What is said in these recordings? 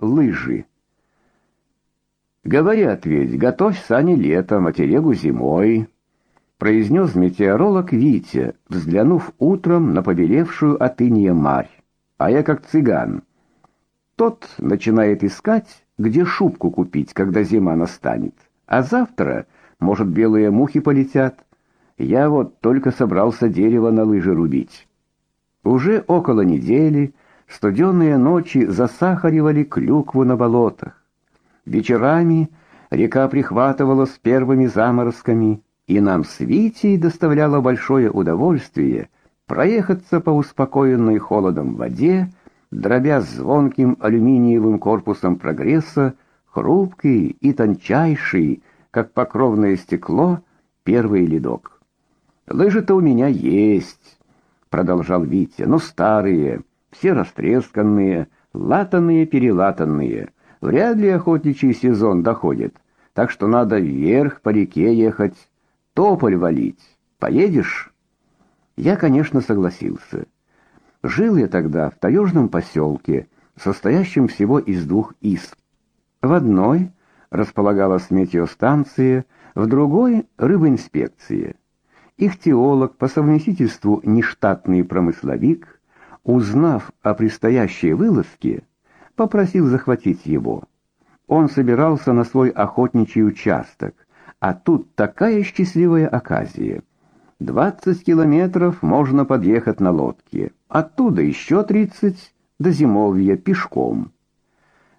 Лыжи. Говорят ведь, готовь сани летом, а телегу зимой, произнес метеоролог Витя, взглянув утром на побелевшую от инея марь. А я как цыган. Тот начинает искать, где шубку купить, когда зима настанет. А завтра, может, белые мухи полетят. Я вот только собрался дерево на лыжи рубить. Уже около недели студеные ночи засахаривали клюкву на болотах. Вечерами река прихватывала с первыми заморозками, и нам с Витей доставляло большое удовольствие проехаться по успокоенной холодом воде, дробя звонким алюминиевым корпусом прогресса хрупкий и тончайший, как покровное стекло, первый ледок. Лыжи-то у меня есть, продолжал Витя. "Но старые, все растресканные, латанные-перелатанные. Вряд ли охотничий сезон доходит, так что надо вверх по реке ехать, тополь валить. Поедешь?" Я, конечно, согласился. Жил я тогда в таежном поселке, состоящем всего из двух изб. В одной располагалась метеостанция, в другой рыбоинспекция. Их теолог, по совместительству нештатный промысловик, узнав о предстоящей вылазке, попросил захватить его. Он собирался на свой охотничий участок, а тут такая счастливая оказия. Двадцать километров можно подъехать на лодке, оттуда еще тридцать до зимовья пешком.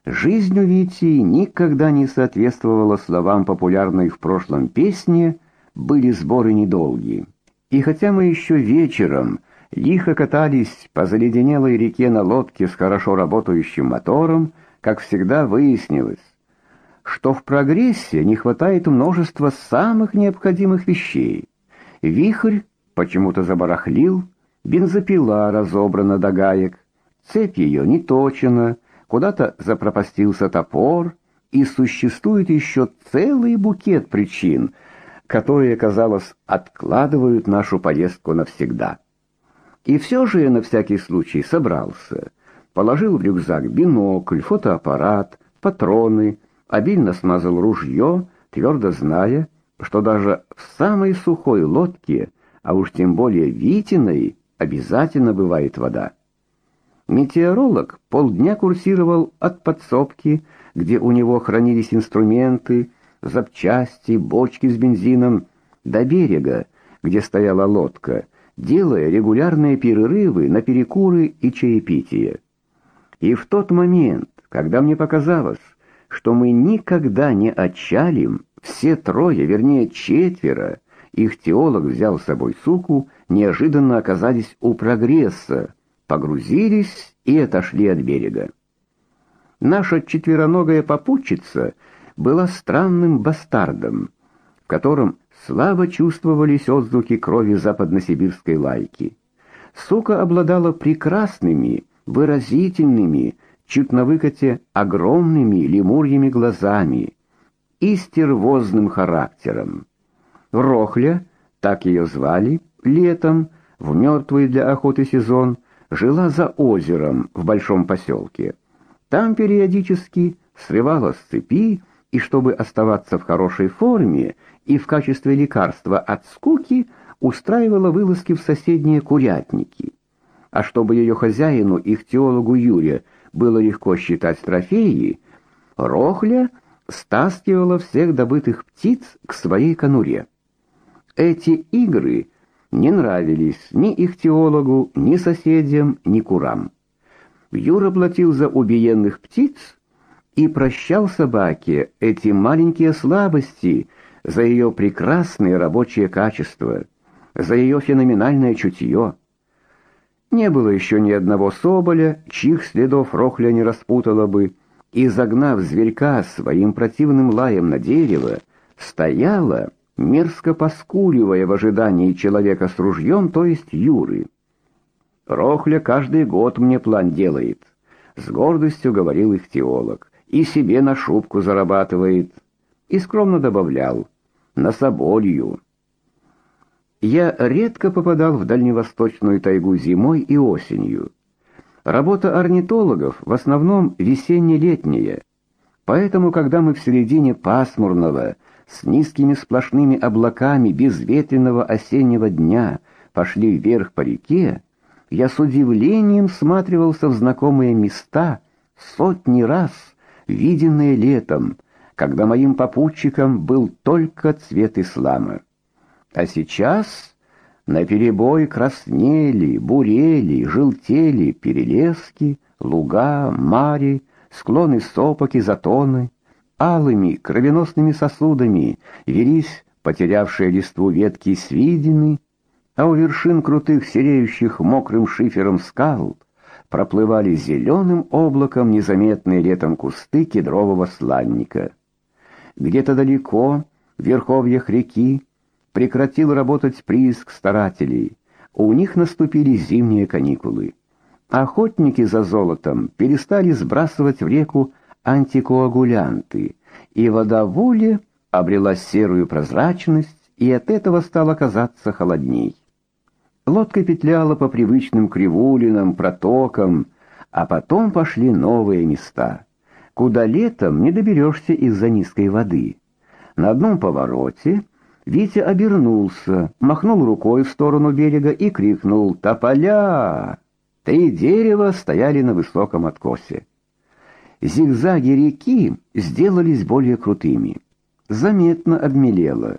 Жизнь у Вити никогда не соответствовала словам популярной в прошлом песни были сборы недолгие. И хотя мы еще вечером лихо катались по заледенелой реке на лодке с хорошо работающим мотором, как всегда выяснилось, что в прогрессе не хватает множества самых необходимых вещей. Вихрь почему-то забарахлил, бензопила разобрана до гаек, цепь ее не точена, куда-то запропастился топор, и существует еще целый букет причин — которые, казалось, откладывают нашу поездку навсегда. И все же я на всякий случай собрался, положил в рюкзак бинокль, фотоаппарат, патроны, обильно смазал ружье, твердо зная, что даже в самой сухой лодке, а уж тем более Витиной, обязательно бывает вода. Метеоролог полдня курсировал от подсобки, где у него хранились инструменты, запчасти, бочки с бензином до берега, где стояла лодка, делая регулярные перерывы на перекуры и чаепитие. И в тот момент, когда мне показалось, что мы никогда не отчалим, все трое, вернее четверо, их теолог взял с собой суку, неожиданно оказались у прогресса, погрузились и отошли от берега. Наша четвероногая попутчица — была странным бастардом, в котором слабо чувствовались отзвуки крови западносибирской лайки. Сука обладала прекрасными, выразительными, чуть на выкате огромными лемурьими глазами и стервозным характером. Рохля, так ее звали, летом, в мертвый для охоты сезон, жила за озером в большом поселке. Там периодически срывала с цепи и чтобы оставаться в хорошей форме и в качестве лекарства от скуки устраивала вылазки в соседние курятники. А чтобы ее хозяину, их теологу Юре, было легко считать трофеи, Рохля стаскивала всех добытых птиц к своей конуре. Эти игры не нравились ни их теологу, ни соседям, ни курам. Юра платил за убиенных птиц и прощал собаке эти маленькие слабости за ее прекрасные рабочие качества, за ее феноменальное чутье. Не было еще ни одного соболя, чьих следов Рохля не распутала бы, и, загнав зверька своим противным лаем на дерево, стояла, мерзко поскуливая в ожидании человека с ружьем, то есть Юры. Рохля каждый год мне план делает, с гордостью говорил их теолог и себе на шубку зарабатывает, и скромно добавлял: на соболью. Я редко попадал в дальневосточную тайгу зимой и осенью. Работа орнитологов в основном весенне-летняя. Поэтому, когда мы в середине пасмурного, с низкими сплошными облаками безветренного осеннего дня пошли вверх по реке, я с удивлением всматривался в знакомые места, сотни раз виденные летом, когда моим попутчиком был только цвет ислама. А сейчас на перебой краснели, бурели, желтели перелески, луга, мари, склоны сопок и затоны, алыми кровеносными сосудами велись потерявшие листву ветки свидины, а у вершин крутых сереющих мокрым шифером скал проплывали зеленым облаком незаметные летом кусты кедрового сланника. Где-то далеко, в верховьях реки, прекратил работать прииск старателей. У них наступили зимние каникулы. Охотники за золотом перестали сбрасывать в реку антикоагулянты, и вода в обрела серую прозрачность, и от этого стало казаться холодней. Лодка петляла по привычным кривулинам, протокам, а потом пошли новые места, куда летом не доберешься из-за низкой воды. На одном повороте Витя обернулся, махнул рукой в сторону берега и крикнул «Тополя!». Три дерева стояли на высоком откосе. Зигзаги реки сделались более крутыми. Заметно обмелело.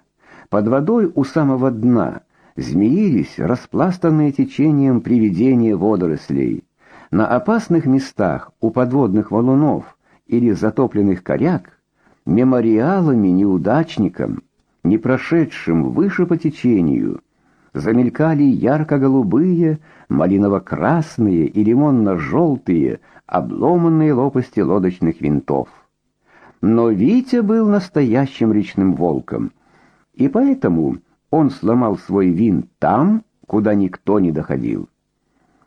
Под водой у самого дна змеились распластанные течением привидения водорослей. На опасных местах у подводных валунов или затопленных коряк мемориалами неудачникам не прошедшим выше по течению, замелькали ярко-голубые, малиново-красные и лимонно-желтые обломанные лопасти лодочных винтов. Но Витя был настоящим речным волком, и поэтому он сломал свой винт там, куда никто не доходил.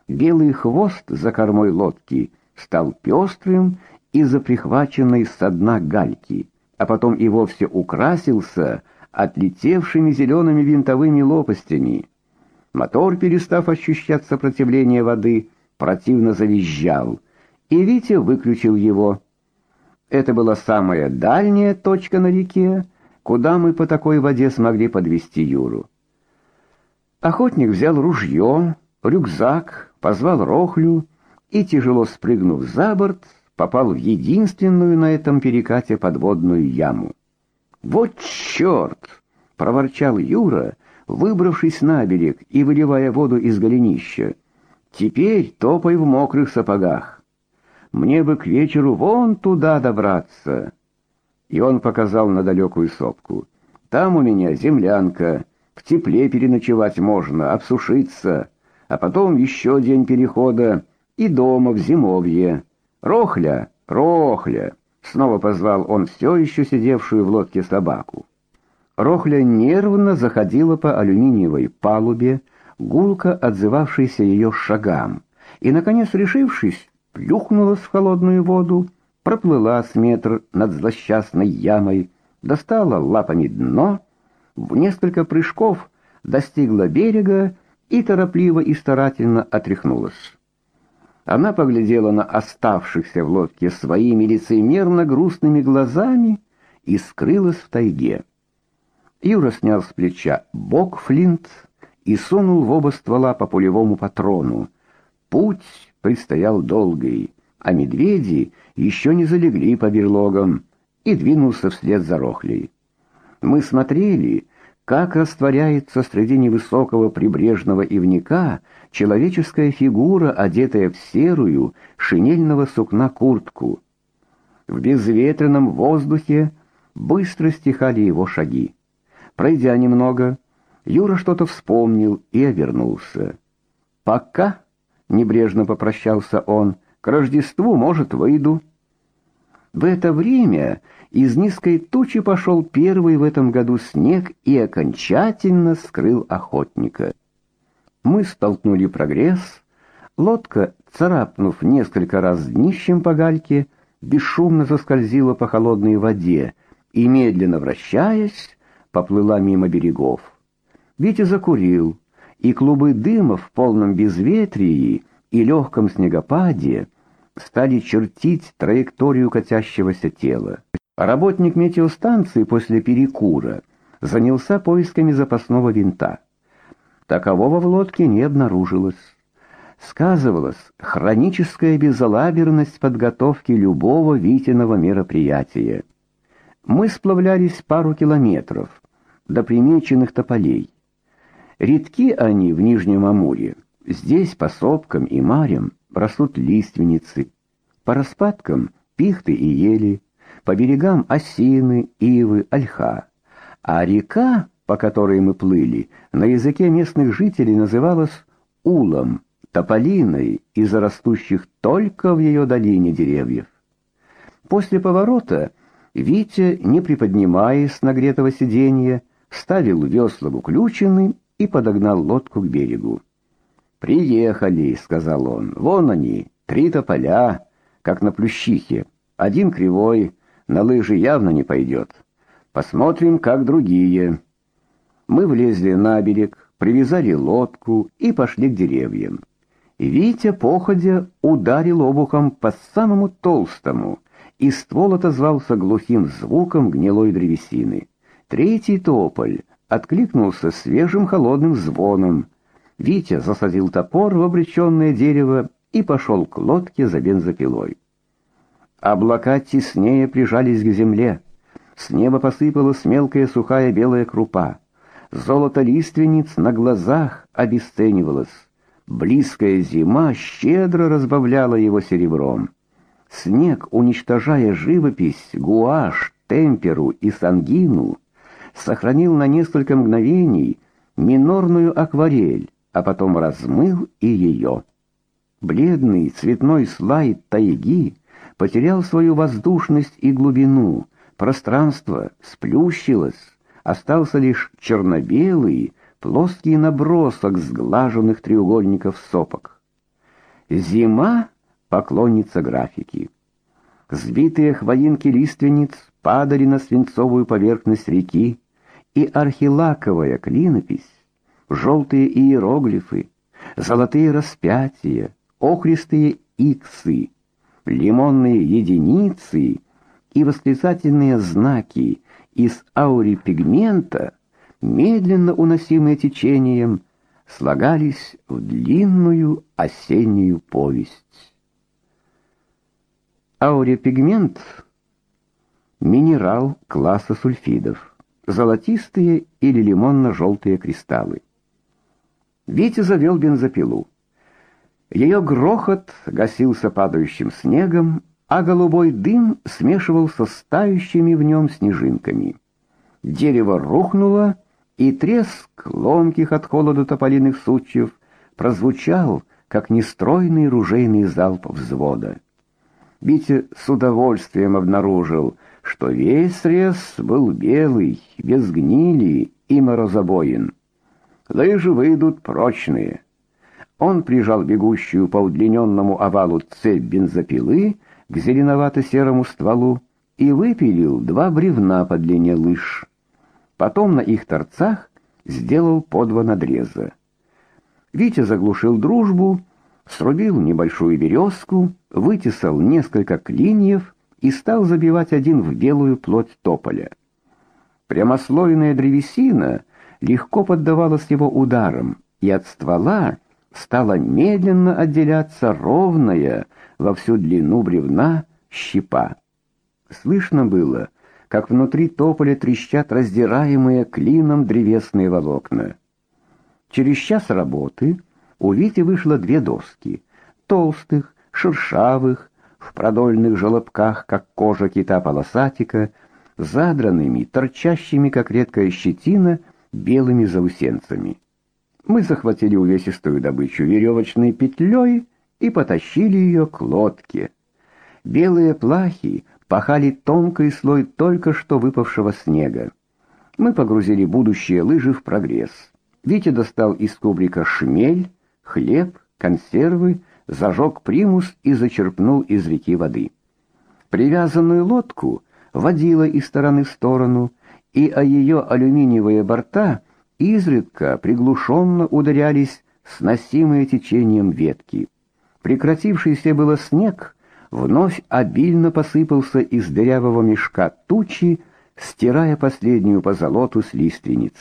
Белый хвост за кормой лодки стал пестрым из-за прихваченной со дна гальки, а потом и вовсе украсился отлетевшими зелеными винтовыми лопастями. Мотор, перестав ощущать сопротивление воды, противно завизжал, и Витя выключил его. Это была самая дальняя точка на реке, куда мы по такой воде смогли подвести Юру. Охотник взял ружье, рюкзак, позвал Рохлю и, тяжело спрыгнув за борт, попал в единственную на этом перекате подводную яму. «Вот черт!» — проворчал Юра, выбравшись на берег и выливая воду из голенища. «Теперь топай в мокрых сапогах. Мне бы к вечеру вон туда добраться». И он показал на далекую сопку. «Там у меня землянка, в тепле переночевать можно, обсушиться, а потом еще день перехода и дома в зимовье. Рохля, рохля!» Снова позвал он все еще сидевшую в лодке собаку. Рохля нервно заходила по алюминиевой палубе, гулко отзывавшейся ее шагам, и, наконец, решившись, плюхнулась в холодную воду, проплыла с метр над злосчастной ямой, достала лапами дно, в несколько прыжков достигла берега и торопливо и старательно отряхнулась. Она поглядела на оставшихся в лодке своими лицемерно грустными глазами и скрылась в тайге. Юра снял с плеча бок флинт и сунул в оба ствола по пулевому патрону. Путь предстоял долгий, а медведи еще не залегли по берлогам, и двинулся вслед за Рохлей. Мы смотрели, как растворяется среди невысокого прибрежного ивника человеческая фигура, одетая в серую шинельного сукна куртку. В безветренном воздухе быстро стихали его шаги. Пройдя немного, Юра что-то вспомнил и обернулся. «Пока», — небрежно попрощался он, — «к Рождеству, может, выйду». В это время из низкой тучи пошел первый в этом году снег и окончательно скрыл охотника. Мы столкнули прогресс, лодка, царапнув несколько раз днищем по гальке, бесшумно заскользила по холодной воде и, медленно вращаясь, поплыла мимо берегов. Витя закурил, и клубы дыма в полном безветрии и легком снегопаде стали чертить траекторию катящегося тела. Работник метеостанции после перекура занялся поисками запасного винта. Такового в лодке не обнаружилось. Сказывалась хроническая безалаберность подготовки любого Витиного мероприятия. Мы сплавлялись пару километров до примеченных тополей. Редки они в Нижнем Амуре. Здесь по сопкам и марям растут лиственницы, по распадкам пихты и ели, по берегам осины, ивы, ольха. А река, по которой мы плыли, на языке местных жителей называлась Улом, тополиной из-за растущих только в ее долине деревьев. После поворота Витя, не приподнимаясь с нагретого сиденья, ставил весла в уключены и подогнал лодку к берегу. «Приехали», — сказал он, — «вон они, три тополя, как на плющихе, один кривой, на лыжи явно не пойдет. Посмотрим, как другие». Мы влезли на берег, привязали лодку и пошли к деревьям. Витя, походя, ударил обухом по самому толстому, и ствол отозвался глухим звуком гнилой древесины. Третий тополь откликнулся свежим холодным звоном. Витя засадил топор в обреченное дерево и пошел к лодке за бензопилой. Облака теснее прижались к земле. С неба посыпалась мелкая сухая белая крупа. Золото лиственниц на глазах обесценивалось. Близкая зима щедро разбавляла его серебром. Снег, уничтожая живопись, гуашь, темперу и сангину, сохранил на несколько мгновений минорную акварель, а потом размыл и ее. Бледный цветной слайд тайги потерял свою воздушность и глубину, пространство сплющилось, остался лишь черно-белый, плоский набросок сглаженных треугольников сопок. Зима — поклонница графики. Сбитые хвоинки лиственниц падали на свинцовую поверхность реки, и архилаковая клинопись, желтые иероглифы, золотые распятия, охристые иксы, лимонные единицы и восклицательные знаки из аурипигмента — медленно уносимые течением, слагались в длинную осеннюю повесть. Аурепигмент — минерал класса сульфидов, золотистые или лимонно-желтые кристаллы. Витя завел бензопилу. Ее грохот гасился падающим снегом, а голубой дым смешивался с тающими в нем снежинками. Дерево рухнуло, и треск ломких от холода тополиных сучьев прозвучал, как нестройный ружейный залп взвода. Витя с удовольствием обнаружил, что весь срез был белый, без гнили и морозобоин. Лыжи выйдут прочные. Он прижал бегущую по удлиненному овалу цепь бензопилы к зеленовато-серому стволу и выпилил два бревна по длине лыж. Потом на их торцах сделал по два надреза. Витя заглушил дружбу, срубил небольшую березку, вытесал несколько клиньев и стал забивать один в белую плоть тополя. Прямослойная древесина легко поддавалась его ударам, и от ствола стала медленно отделяться ровная во всю длину бревна щепа. Слышно было, как внутри тополя трещат раздираемые клином древесные волокна. Через час работы у Вити вышло две доски, толстых, шершавых, в продольных желобках, как кожа кита-полосатика, задранными, торчащими, как редкая щетина, белыми заусенцами. Мы захватили увесистую добычу веревочной петлей и потащили ее к лодке. Белые плахи пахали тонкий слой только что выпавшего снега. Мы погрузили будущие лыжи в прогресс. Витя достал из кубрика шмель, хлеб, консервы, зажег примус и зачерпнул из реки воды. Привязанную лодку водила из стороны в сторону, и о ее алюминиевые борта изредка приглушенно ударялись сносимые течением ветки. Прекратившийся было снег вновь обильно посыпался из дырявого мешка тучи, стирая последнюю позолоту с лиственниц.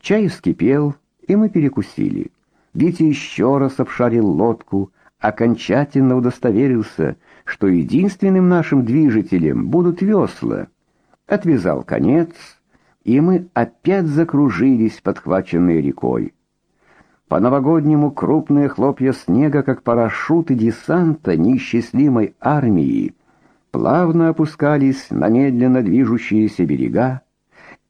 Чай вскипел, и мы перекусили. Витя еще раз обшарил лодку, окончательно удостоверился, что единственным нашим движителем будут весла. Отвязал конец, и мы опять закружились, подхваченные рекой. По-новогоднему крупные хлопья снега, как парашюты десанта неисчислимой армии, плавно опускались на медленно движущиеся берега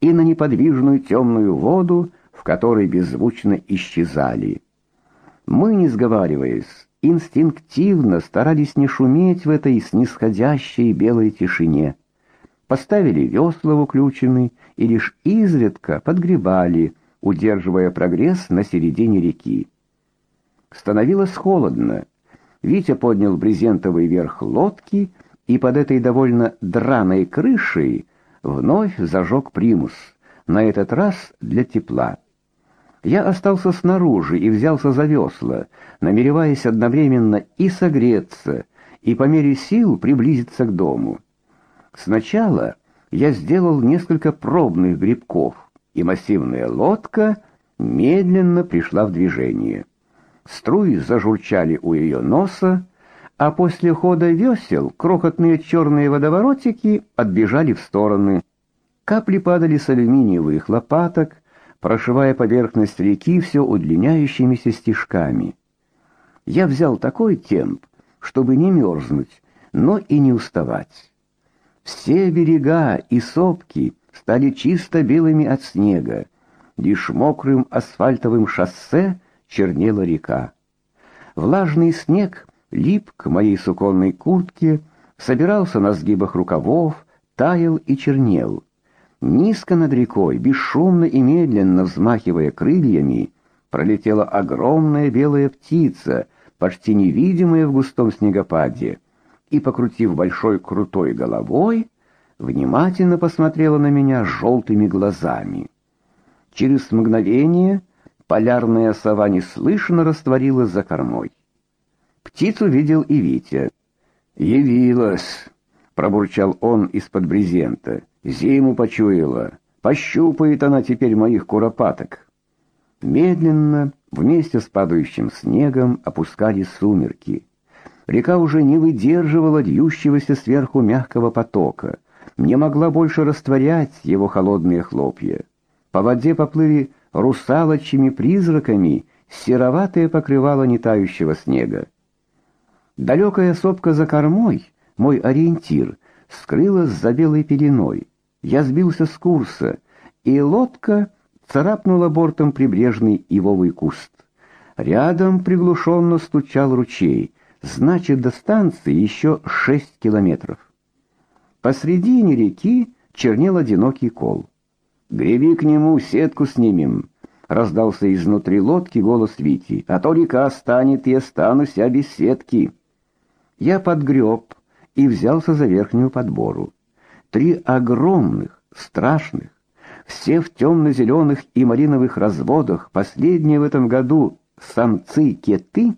и на неподвижную темную воду, в которой беззвучно исчезали. Мы, не сговариваясь, инстинктивно старались не шуметь в этой снисходящей белой тишине. Поставили весла в уключены и лишь изредка подгребали, удерживая прогресс на середине реки. Становилось холодно. Витя поднял брезентовый верх лодки и под этой довольно драной крышей вновь зажег примус, на этот раз для тепла. Я остался снаружи и взялся за весла, намереваясь одновременно и согреться, и по мере сил приблизиться к дому. Сначала я сделал несколько пробных грибков, и массивная лодка медленно пришла в движение. Струи зажурчали у ее носа, а после хода весел крохотные черные водоворотики отбежали в стороны. Капли падали с алюминиевых лопаток, прошивая поверхность реки все удлиняющимися стежками. Я взял такой темп, чтобы не мерзнуть, но и не уставать. Все берега и сопки стали чисто белыми от снега. Лишь мокрым асфальтовым шоссе чернела река. Влажный снег лип к моей суконной куртке, собирался на сгибах рукавов, таял и чернел. Низко над рекой, бесшумно и медленно взмахивая крыльями, пролетела огромная белая птица, почти невидимая в густом снегопаде, и, покрутив большой крутой головой, внимательно посмотрела на меня желтыми глазами. Через мгновение полярная сова неслышно растворилась за кормой. Птицу видел и Витя. «Явилась!» — пробурчал он из-под брезента. «Зиму почуяла. Пощупает она теперь моих куропаток». Медленно, вместе с падающим снегом, опускались сумерки. Река уже не выдерживала льющегося сверху мягкого потока, не могла больше растворять его холодные хлопья. По воде поплыли русалочьими призраками сероватое покрывало нетающего снега. Далекая сопка за кормой, мой ориентир, скрылась за белой пеленой. Я сбился с курса, и лодка царапнула бортом прибрежный ивовый куст. Рядом приглушенно стучал ручей, значит, до станции еще шесть километров. Посредине реки чернел одинокий кол. «Греби к нему, сетку снимем», — раздался изнутри лодки голос Вити, «а то река станет, и останусь я без сетки». Я подгреб и взялся за верхнюю подбору. Три огромных, страшных, все в темно-зеленых и малиновых разводах, последние в этом году самцы-кеты,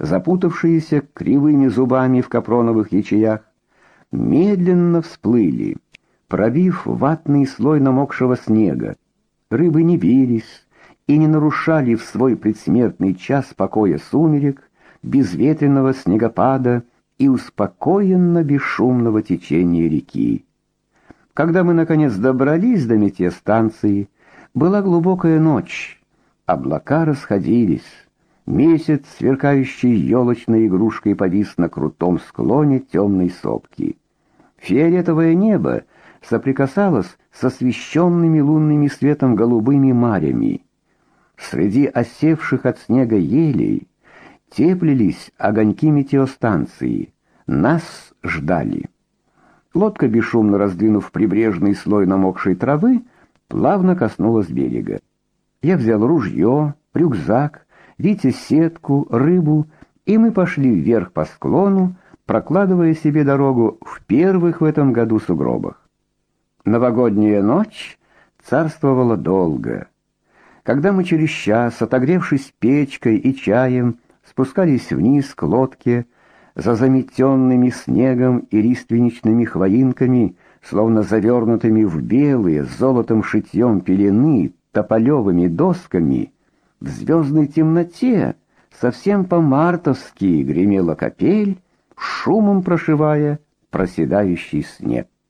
запутавшиеся кривыми зубами в капроновых ячеях, медленно всплыли, пробив ватный слой намокшего снега. Рыбы не бились и не нарушали в свой предсмертный час покоя сумерек, безветренного снегопада и успокоенно бесшумного течения реки. Когда мы наконец добрались до метеостанции, была глубокая ночь. Облака расходились. Месяц, сверкающий елочной игрушкой, повис на крутом склоне темной сопки. Фиолетовое небо соприкасалось с освещенными лунным светом голубыми марями. Среди осевших от снега елей теплились огоньки метеостанции. Нас ждали. Лодка, бесшумно раздвинув прибрежный слой намокшей травы, плавно коснулась берега. Я взял ружье, рюкзак, Витя сетку, рыбу, и мы пошли вверх по склону, прокладывая себе дорогу в первых в этом году сугробах. Новогодняя ночь царствовала долго. Когда мы через час, отогревшись печкой и чаем, спускались вниз к лодке, за заметенными снегом и лиственничными хвоинками, словно завернутыми в белые с золотом шитьем пелены, тополевыми досками, в звездной темноте совсем по-мартовски гремела капель, шумом прошивая проседающий снег.